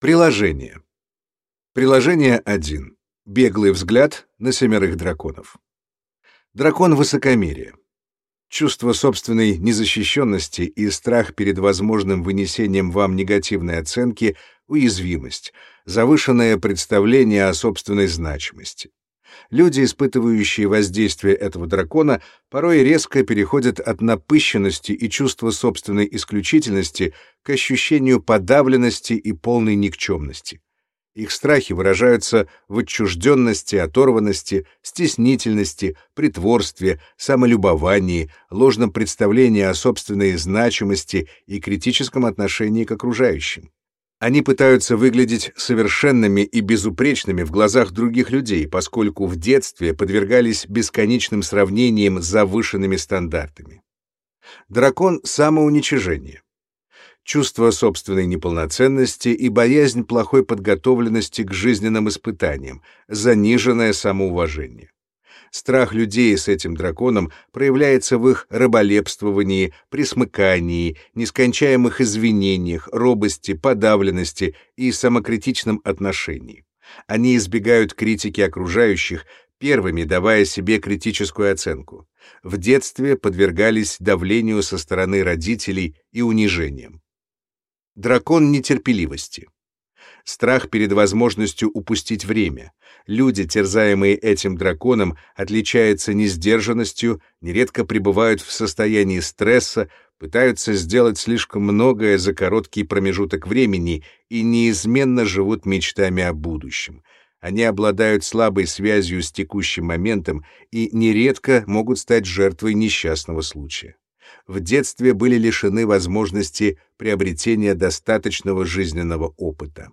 Приложение. Приложение 1. Беглый взгляд на семерых драконов. Дракон высокомерия. Чувство собственной незащищенности и страх перед возможным вынесением вам негативной оценки — уязвимость, завышенное представление о собственной значимости. Люди, испытывающие воздействие этого дракона, порой резко переходят от напыщенности и чувства собственной исключительности к ощущению подавленности и полной никчемности. Их страхи выражаются в отчужденности, оторванности, стеснительности, притворстве, самолюбовании, ложном представлении о собственной значимости и критическом отношении к окружающим. Они пытаются выглядеть совершенными и безупречными в глазах других людей, поскольку в детстве подвергались бесконечным сравнениям с завышенными стандартами. Дракон самоуничижения. Чувство собственной неполноценности и боязнь плохой подготовленности к жизненным испытаниям, заниженное самоуважение. Страх людей с этим драконом проявляется в их раболепствовании, присмыкании, нескончаемых извинениях, робости, подавленности и самокритичном отношении. Они избегают критики окружающих, первыми давая себе критическую оценку. В детстве подвергались давлению со стороны родителей и унижениям. Дракон нетерпеливости страх перед возможностью упустить время. Люди, терзаемые этим драконом, отличаются несдержанностью, нередко пребывают в состоянии стресса, пытаются сделать слишком многое за короткий промежуток времени и неизменно живут мечтами о будущем. Они обладают слабой связью с текущим моментом и нередко могут стать жертвой несчастного случая. В детстве были лишены возможности приобретения достаточного жизненного опыта.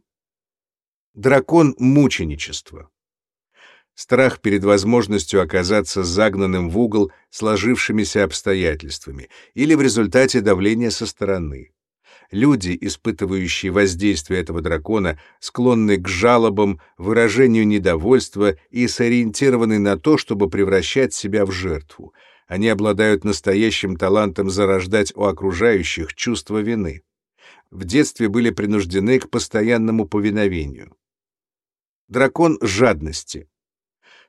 Дракон мученичества. Страх перед возможностью оказаться загнанным в угол сложившимися обстоятельствами или в результате давления со стороны. Люди, испытывающие воздействие этого дракона, склонны к жалобам, выражению недовольства и сориентированы на то, чтобы превращать себя в жертву. Они обладают настоящим талантом зарождать у окружающих чувство вины. В детстве были принуждены к постоянному повиновению. Дракон жадности.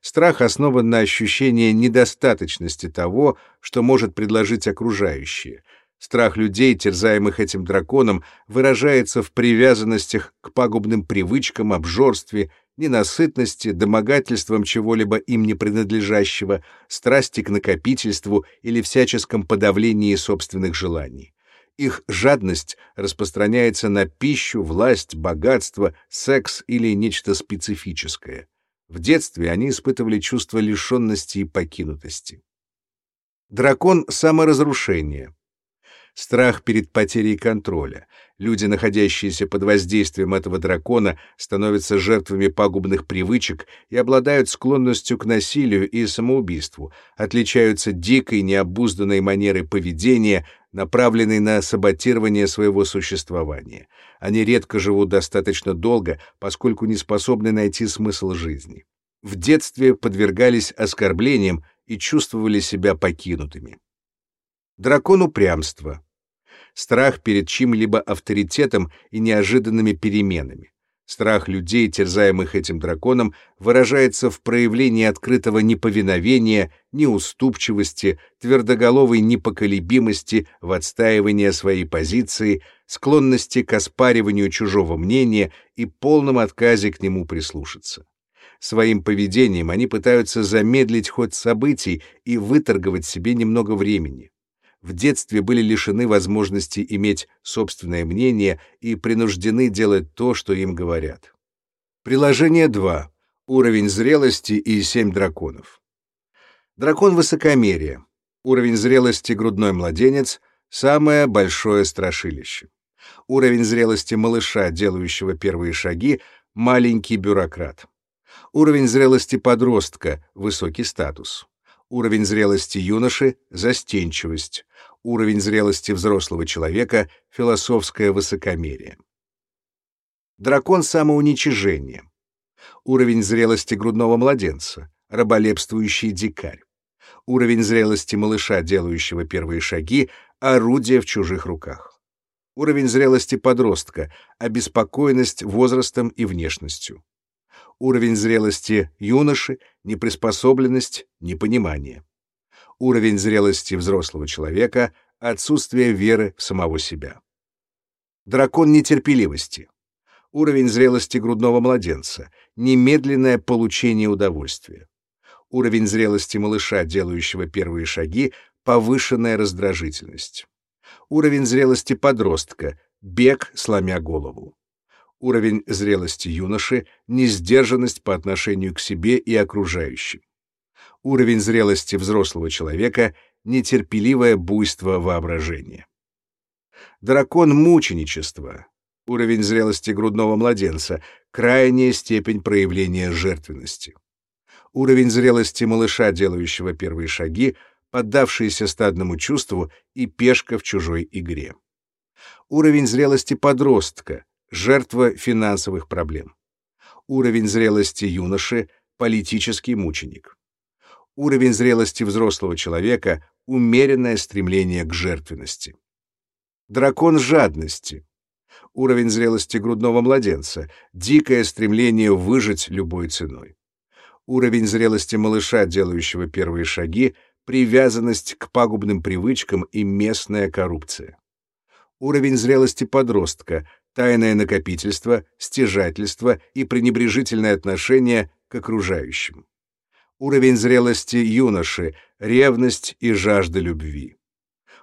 Страх основан на ощущении недостаточности того, что может предложить окружающее. Страх людей, терзаемых этим драконом, выражается в привязанностях к пагубным привычкам, обжорстве, ненасытности, домогательствам чего-либо им не принадлежащего, страсти к накопительству или всяческом подавлении собственных желаний. Их жадность распространяется на пищу, власть, богатство, секс или нечто специфическое. В детстве они испытывали чувство лишенности и покинутости. Дракон саморазрушения. Страх перед потерей контроля. Люди, находящиеся под воздействием этого дракона, становятся жертвами пагубных привычек и обладают склонностью к насилию и самоубийству, отличаются дикой, необузданной манерой поведения, направленной на саботирование своего существования. Они редко живут достаточно долго, поскольку не способны найти смысл жизни. В детстве подвергались оскорблениям и чувствовали себя покинутыми. Дракон упрямства. Страх перед чьим-либо авторитетом и неожиданными переменами. Страх людей, терзаемых этим драконом, выражается в проявлении открытого неповиновения, неуступчивости, твердоголовой непоколебимости в отстаивании своей позиции, склонности к оспариванию чужого мнения и полном отказе к нему прислушаться. Своим поведением они пытаются замедлить ход событий и выторговать себе немного времени в детстве были лишены возможности иметь собственное мнение и принуждены делать то, что им говорят. Приложение 2. Уровень зрелости и семь драконов. Дракон высокомерия. Уровень зрелости грудной младенец — самое большое страшилище. Уровень зрелости малыша, делающего первые шаги — маленький бюрократ. Уровень зрелости подростка — высокий статус. Уровень зрелости юноши — застенчивость. Уровень зрелости взрослого человека — философское высокомерие. Дракон самоуничижения. Уровень зрелости грудного младенца — раболепствующий дикарь. Уровень зрелости малыша, делающего первые шаги — орудие в чужих руках. Уровень зрелости подростка — обеспокоенность возрастом и внешностью. Уровень зрелости юноши — неприспособленность, непонимание. Уровень зрелости взрослого человека — отсутствие веры в самого себя. Дракон нетерпеливости. Уровень зрелости грудного младенца — немедленное получение удовольствия. Уровень зрелости малыша, делающего первые шаги — повышенная раздражительность. Уровень зрелости подростка — бег, сломя голову. Уровень зрелости юноши — несдержанность по отношению к себе и окружающим. Уровень зрелости взрослого человека — нетерпеливое буйство воображения. Дракон мученичества. Уровень зрелости грудного младенца — крайняя степень проявления жертвенности. Уровень зрелости малыша, делающего первые шаги — поддавшийся стадному чувству и пешка в чужой игре. Уровень зрелости подростка — жертва финансовых проблем. Уровень зрелости юноши — политический мученик. Уровень зрелости взрослого человека — умеренное стремление к жертвенности. Дракон жадности. Уровень зрелости грудного младенца — дикое стремление выжить любой ценой. Уровень зрелости малыша, делающего первые шаги — привязанность к пагубным привычкам и местная коррупция. Уровень зрелости подростка, тайное накопительство, стяжательство и пренебрежительное отношение к окружающим. Уровень зрелости юноши, ревность и жажда любви.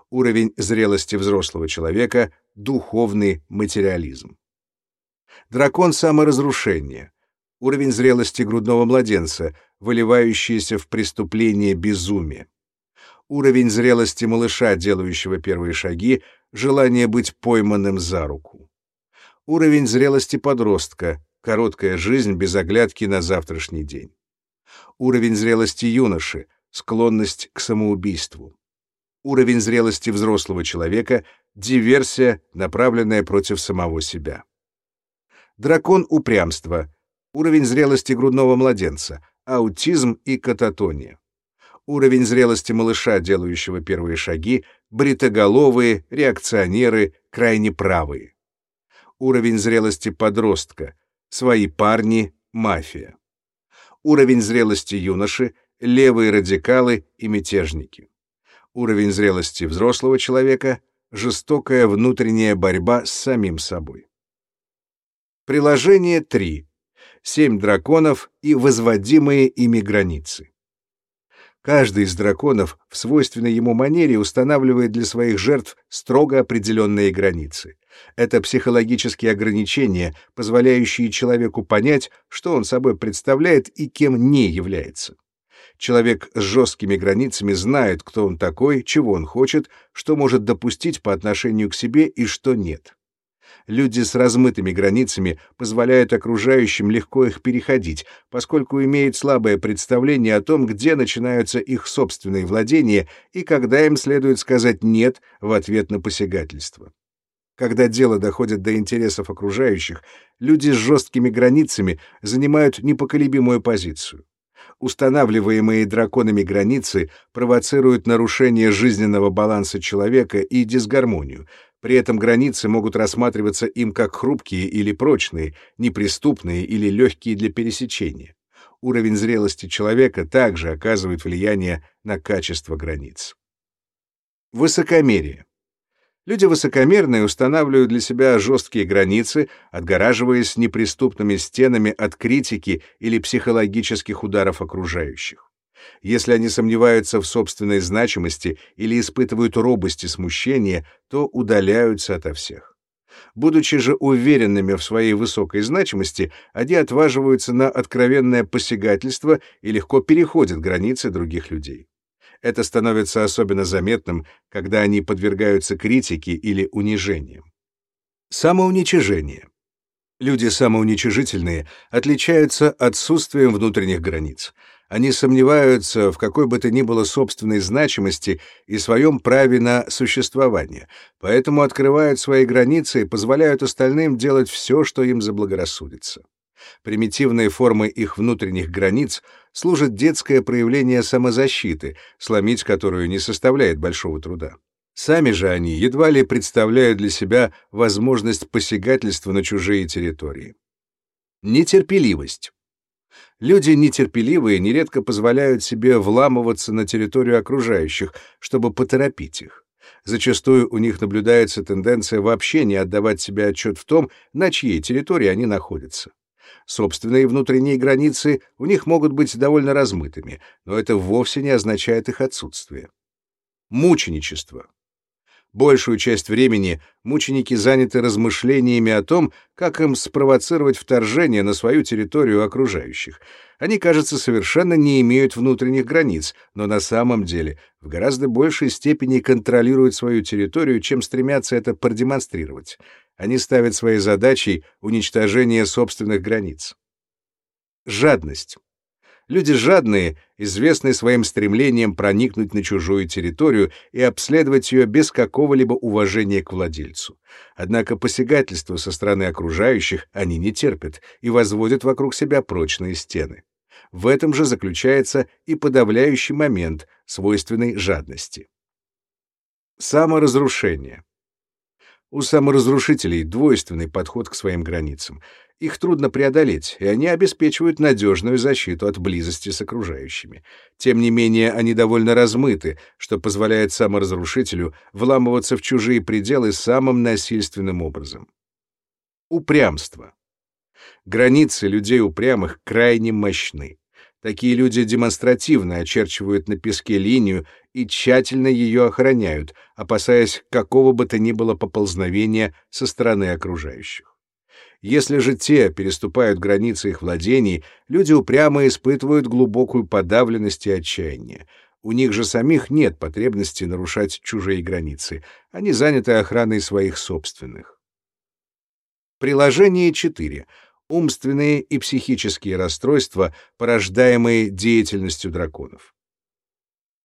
Уровень зрелости взрослого человека, духовный материализм. Дракон саморазрушения. Уровень зрелости грудного младенца, выливающийся в преступление безумия уровень зрелости малыша, делающего первые шаги, желание быть пойманным за руку. Уровень зрелости подростка, короткая жизнь без оглядки на завтрашний день. Уровень зрелости юноши, склонность к самоубийству. Уровень зрелости взрослого человека, диверсия, направленная против самого себя. Дракон упрямства, уровень зрелости грудного младенца, аутизм и кататония уровень зрелости малыша, делающего первые шаги, бритоголовые, реакционеры, крайне правые. Уровень зрелости подростка, свои парни, мафия. Уровень зрелости юноши, левые радикалы и мятежники. Уровень зрелости взрослого человека, жестокая внутренняя борьба с самим собой. Приложение 3. Семь драконов и возводимые ими границы. Каждый из драконов в свойственной ему манере устанавливает для своих жертв строго определенные границы. Это психологические ограничения, позволяющие человеку понять, что он собой представляет и кем не является. Человек с жесткими границами знает, кто он такой, чего он хочет, что может допустить по отношению к себе и что нет люди с размытыми границами позволяют окружающим легко их переходить, поскольку имеют слабое представление о том, где начинаются их собственные владения и когда им следует сказать «нет» в ответ на посягательство. Когда дело доходит до интересов окружающих, люди с жесткими границами занимают непоколебимую позицию. Устанавливаемые драконами границы провоцируют нарушение жизненного баланса человека и дисгармонию, при этом границы могут рассматриваться им как хрупкие или прочные, неприступные или легкие для пересечения. Уровень зрелости человека также оказывает влияние на качество границ. Высокомерие. Люди высокомерные устанавливают для себя жесткие границы, отгораживаясь неприступными стенами от критики или психологических ударов окружающих. Если они сомневаются в собственной значимости или испытывают робость и смущение, то удаляются ото всех. Будучи же уверенными в своей высокой значимости, они отваживаются на откровенное посягательство и легко переходят границы других людей. Это становится особенно заметным, когда они подвергаются критике или унижениям. Самоуничижение. Люди самоуничижительные отличаются отсутствием внутренних границ — они сомневаются в какой бы то ни было собственной значимости и своем праве на существование, поэтому открывают свои границы и позволяют остальным делать все, что им заблагорассудится. Примитивные формы их внутренних границ служат детское проявление самозащиты, сломить которую не составляет большого труда. Сами же они едва ли представляют для себя возможность посягательства на чужие территории. Нетерпеливость. Люди нетерпеливые нередко позволяют себе вламываться на территорию окружающих, чтобы поторопить их. Зачастую у них наблюдается тенденция вообще не отдавать себе отчет в том, на чьей территории они находятся. Собственные внутренние границы у них могут быть довольно размытыми, но это вовсе не означает их отсутствие. Мученичество. Большую часть времени мученики заняты размышлениями о том, как им спровоцировать вторжение на свою территорию окружающих. Они, кажется, совершенно не имеют внутренних границ, но на самом деле в гораздо большей степени контролируют свою территорию, чем стремятся это продемонстрировать. Они ставят своей задачей уничтожение собственных границ. Жадность. Люди жадные, известны своим стремлением проникнуть на чужую территорию и обследовать ее без какого-либо уважения к владельцу. Однако посягательства со стороны окружающих они не терпят и возводят вокруг себя прочные стены. В этом же заключается и подавляющий момент, свойственный жадности. Саморазрушение. У саморазрушителей двойственный подход к своим границам. Их трудно преодолеть, и они обеспечивают надежную защиту от близости с окружающими. Тем не менее, они довольно размыты, что позволяет саморазрушителю вламываться в чужие пределы самым насильственным образом. Упрямство. Границы людей упрямых крайне мощны. Такие люди демонстративно очерчивают на песке линию и тщательно ее охраняют, опасаясь какого бы то ни было поползновения со стороны окружающих. Если же те переступают границы их владений, люди упрямо испытывают глубокую подавленность и отчаяние. У них же самих нет потребности нарушать чужие границы. Они заняты охраной своих собственных. Приложение 4 умственные и психические расстройства, порождаемые деятельностью драконов.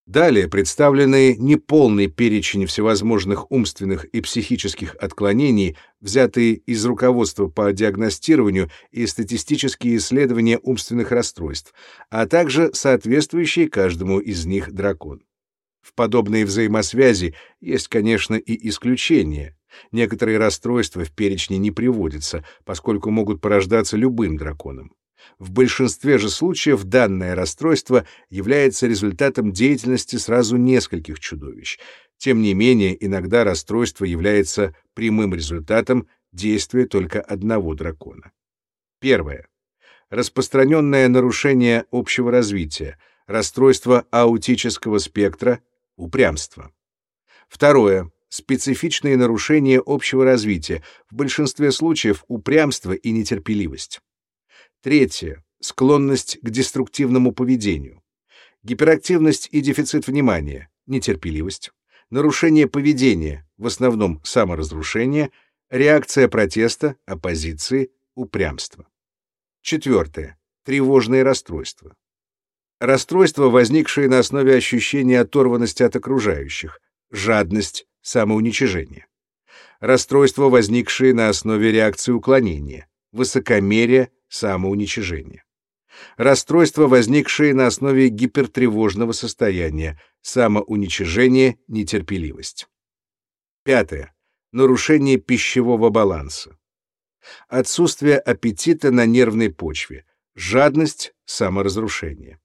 Далее представлены неполный перечень всевозможных умственных и психических отклонений, взятые из руководства по диагностированию и статистические исследования умственных расстройств, а также соответствующий каждому из них дракон. В подобные взаимосвязи есть, конечно, и исключения, Некоторые расстройства в перечне не приводятся, поскольку могут порождаться любым драконом. В большинстве же случаев данное расстройство является результатом деятельности сразу нескольких чудовищ. Тем не менее, иногда расстройство является прямым результатом действия только одного дракона. Первое. Распространенное нарушение общего развития, расстройство аутического спектра, упрямство. Второе специфичные нарушения общего развития, в большинстве случаев упрямство и нетерпеливость. Третье склонность к деструктивному поведению. Гиперактивность и дефицит внимания, нетерпеливость, нарушение поведения, в основном саморазрушение, реакция протеста, оппозиции, упрямство. Четвертое тревожные расстройства. Расстройства, возникшие на основе ощущения оторванности от окружающих, жадность, самоуничижение. Расстройства, возникшие на основе реакции уклонения, высокомерие, самоуничижение. Расстройства, возникшие на основе гипертревожного состояния, самоуничижение, нетерпеливость. Пятое. Нарушение пищевого баланса. Отсутствие аппетита на нервной почве, жадность, саморазрушение.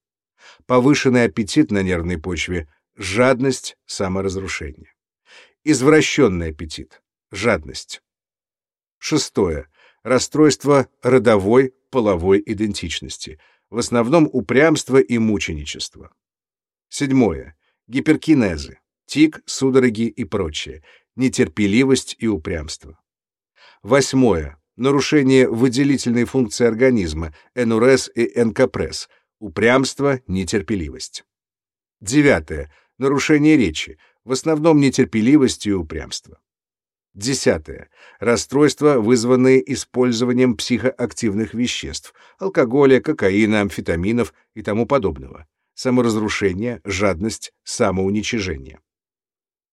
Повышенный аппетит на нервной почве, жадность, саморазрушение. Извращенный аппетит. Жадность. Шестое. Расстройство родовой половой идентичности. В основном упрямство и мученичество. Седьмое. Гиперкинезы. Тик, судороги и прочее. Нетерпеливость и упрямство. Восьмое. Нарушение выделительной функции организма, НУРС и НКПРЕС. Упрямство, нетерпеливость. Девятое. Нарушение речи, в основном нетерпеливость и упрямство. Десятое. Расстройства, вызванные использованием психоактивных веществ, алкоголя, кокаина, амфетаминов и тому подобного. Саморазрушение, жадность, самоуничижение.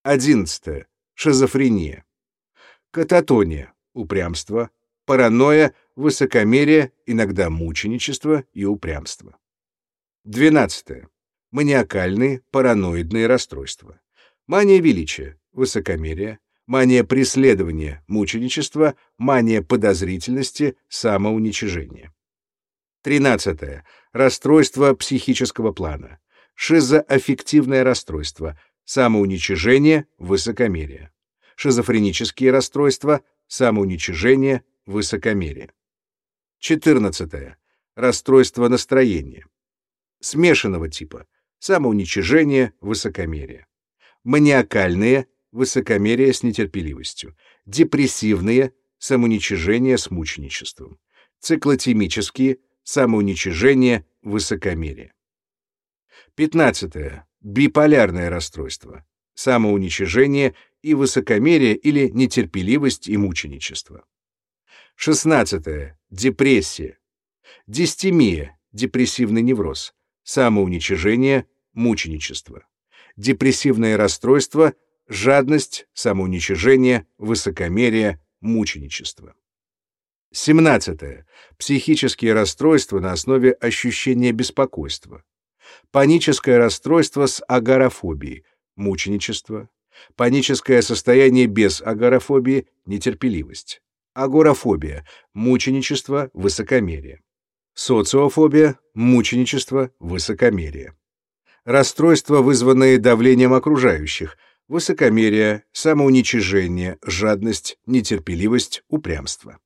Одиннадцатое. Шизофрения. Кататония, упрямство, паранойя, высокомерие, иногда мученичество и упрямство. Двенадцатое. Маниакальные, параноидные расстройства Мания величия, высокомерие, мания преследования, мученичество, мания подозрительности, самоуничижение. 13. Расстройство психического плана. Шизоаффективное расстройство, самоуничижение, высокомерие. Шизофренические расстройства, самоуничижение, высокомерие. 14. Расстройство настроения. Смешанного типа. Самоуничижение, высокомерие. Маниакальные, высокомерие с нетерпеливостью. Депрессивные, самоуничижение с мученичеством. Циклотемические, самоуничижение, высокомерие. 15. Биполярное расстройство. Самоуничижение и высокомерие или нетерпеливость и мученичество. 16. Депрессия. Дистемия, депрессивный невроз. Самоуничижение, мученичество. Депрессивное расстройство, жадность, самоуничижение, высокомерие, мученичество. 17. Психические расстройства на основе ощущения беспокойства. Паническое расстройство с агорафобией, мученичество. Паническое состояние без агорафобии, нетерпеливость. Агорафобия, мученичество, высокомерие. Социофобия, мученичество, высокомерие. Расстройства, вызванные давлением окружающих, высокомерие, самоуничижение, жадность, нетерпеливость, упрямство.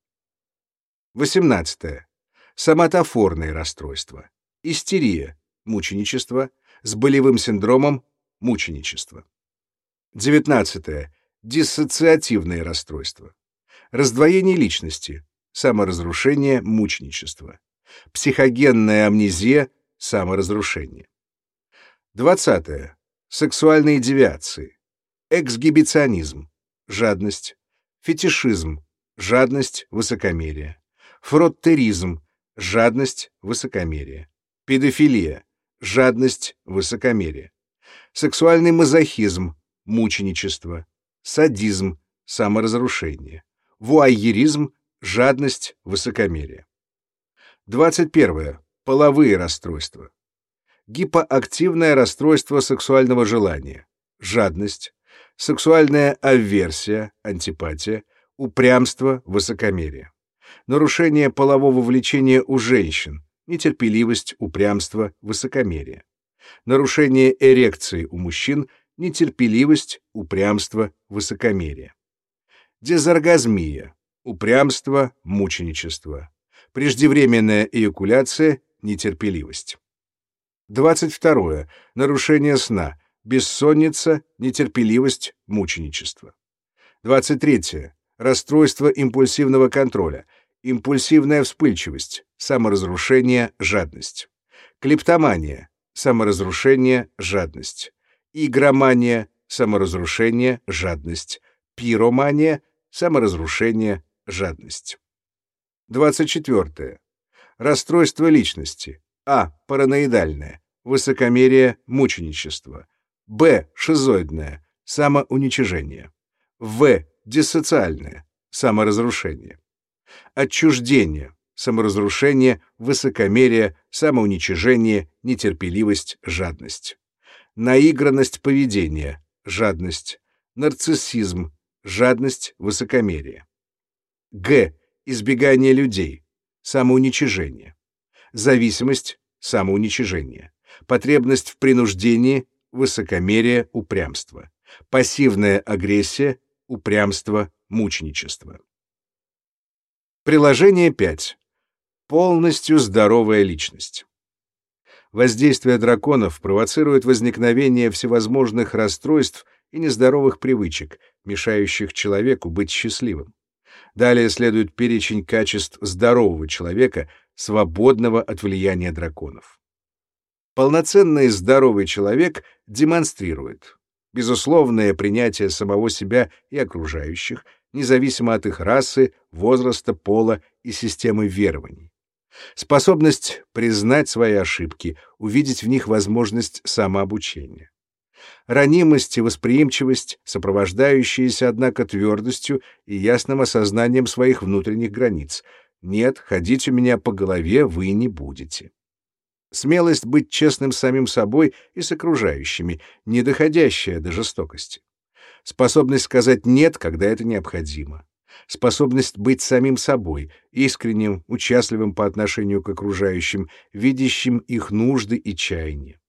18. Соматофорные расстройства. Истерия, мученичество, с болевым синдромом, мученичество. 19. Диссоциативные расстройства. Раздвоение личности, саморазрушение, мученичество. Психогенная амнезия, саморазрушение. 20. Сексуальные девиации. Эксгибиционизм, жадность, фетишизм, жадность, высокомерие фроттеризм, жадность, высокомерие, педофилия, жадность, высокомерие, сексуальный мазохизм, мученичество, садизм, саморазрушение, вуайеризм, жадность, высокомерие. 21. Половые расстройства. Гипоактивное расстройство сексуального желания, жадность, сексуальная аверсия, антипатия, упрямство, высокомерие нарушение полового влечения у женщин, нетерпеливость, упрямство, высокомерие. Нарушение эрекции у мужчин, нетерпеливость, упрямство, высокомерие. Дезоргазмия, упрямство, мученичество. Преждевременная эякуляция, нетерпеливость. 22. Нарушение сна, бессонница, нетерпеливость, мученичество. 23. Расстройство импульсивного контроля, импульсивная вспыльчивость, саморазрушение, жадность. Клептомания, саморазрушение, жадность. Игромания, саморазрушение, жадность. Пиромания, саморазрушение, жадность. 24. Расстройство личности. А. Параноидальное. Высокомерие, мученичество. Б. Шизоидное. Самоуничижение. В. Диссоциальное. Саморазрушение отчуждение, саморазрушение, высокомерие, самоуничижение, нетерпеливость, жадность. Наигранность поведения, жадность. Нарциссизм, жадность, высокомерие. Г. Избегание людей, самоуничижение. Зависимость, самоуничижение. Потребность в принуждении, высокомерие, упрямство. Пассивная агрессия, упрямство, мученичество. Приложение 5. Полностью здоровая личность. Воздействие драконов провоцирует возникновение всевозможных расстройств и нездоровых привычек, мешающих человеку быть счастливым. Далее следует перечень качеств здорового человека, свободного от влияния драконов. Полноценный здоровый человек демонстрирует безусловное принятие самого себя и окружающих, независимо от их расы, возраста, пола и системы верований. Способность признать свои ошибки, увидеть в них возможность самообучения. Ранимость и восприимчивость, сопровождающиеся, однако, твердостью и ясным осознанием своих внутренних границ. Нет, ходить у меня по голове вы не будете. Смелость быть честным с самим собой и с окружающими, не доходящая до жестокости, способность сказать «нет», когда это необходимо, способность быть самим собой, искренним, участливым по отношению к окружающим, видящим их нужды и чаяния,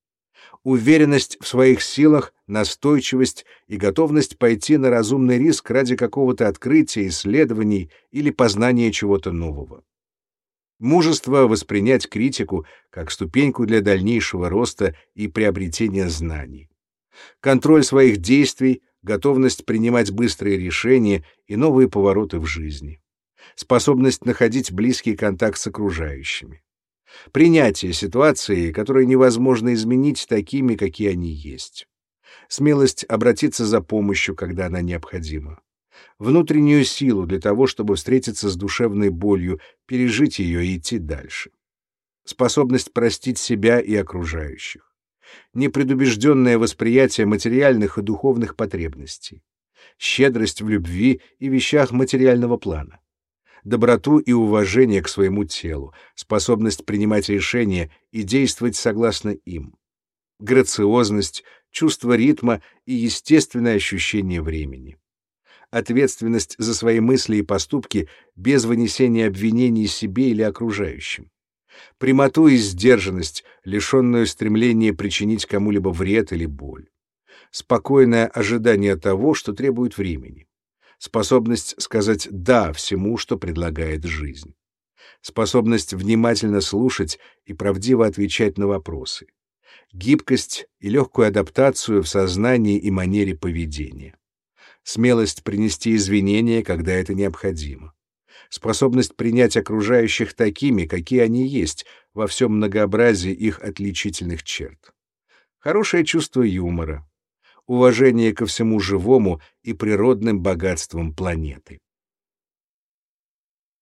уверенность в своих силах, настойчивость и готовность пойти на разумный риск ради какого-то открытия, исследований или познания чего-то нового. Мужество воспринять критику как ступеньку для дальнейшего роста и приобретения знаний. Контроль своих действий, готовность принимать быстрые решения и новые повороты в жизни. Способность находить близкий контакт с окружающими. Принятие ситуации, которые невозможно изменить такими, какие они есть. Смелость обратиться за помощью, когда она необходима внутреннюю силу для того, чтобы встретиться с душевной болью, пережить ее и идти дальше. Способность простить себя и окружающих. Непредубежденное восприятие материальных и духовных потребностей. Щедрость в любви и вещах материального плана. Доброту и уважение к своему телу, способность принимать решения и действовать согласно им. Грациозность, чувство ритма и естественное ощущение времени ответственность за свои мысли и поступки без вынесения обвинений себе или окружающим. Прямоту и сдержанность, лишенную стремления причинить кому-либо вред или боль. Спокойное ожидание того, что требует времени. Способность сказать «да» всему, что предлагает жизнь. Способность внимательно слушать и правдиво отвечать на вопросы. Гибкость и легкую адаптацию в сознании и манере поведения смелость принести извинения, когда это необходимо, способность принять окружающих такими, какие они есть, во всем многообразии их отличительных черт, хорошее чувство юмора, уважение ко всему живому и природным богатствам планеты.